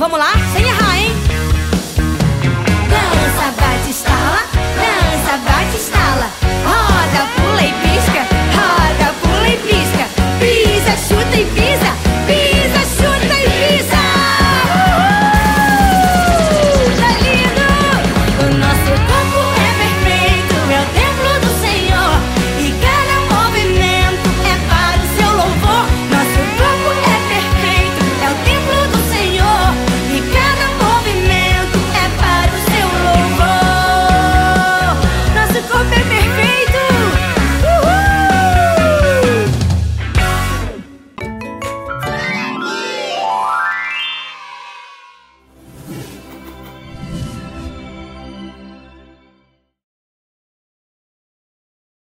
Vamos lá, sem errar.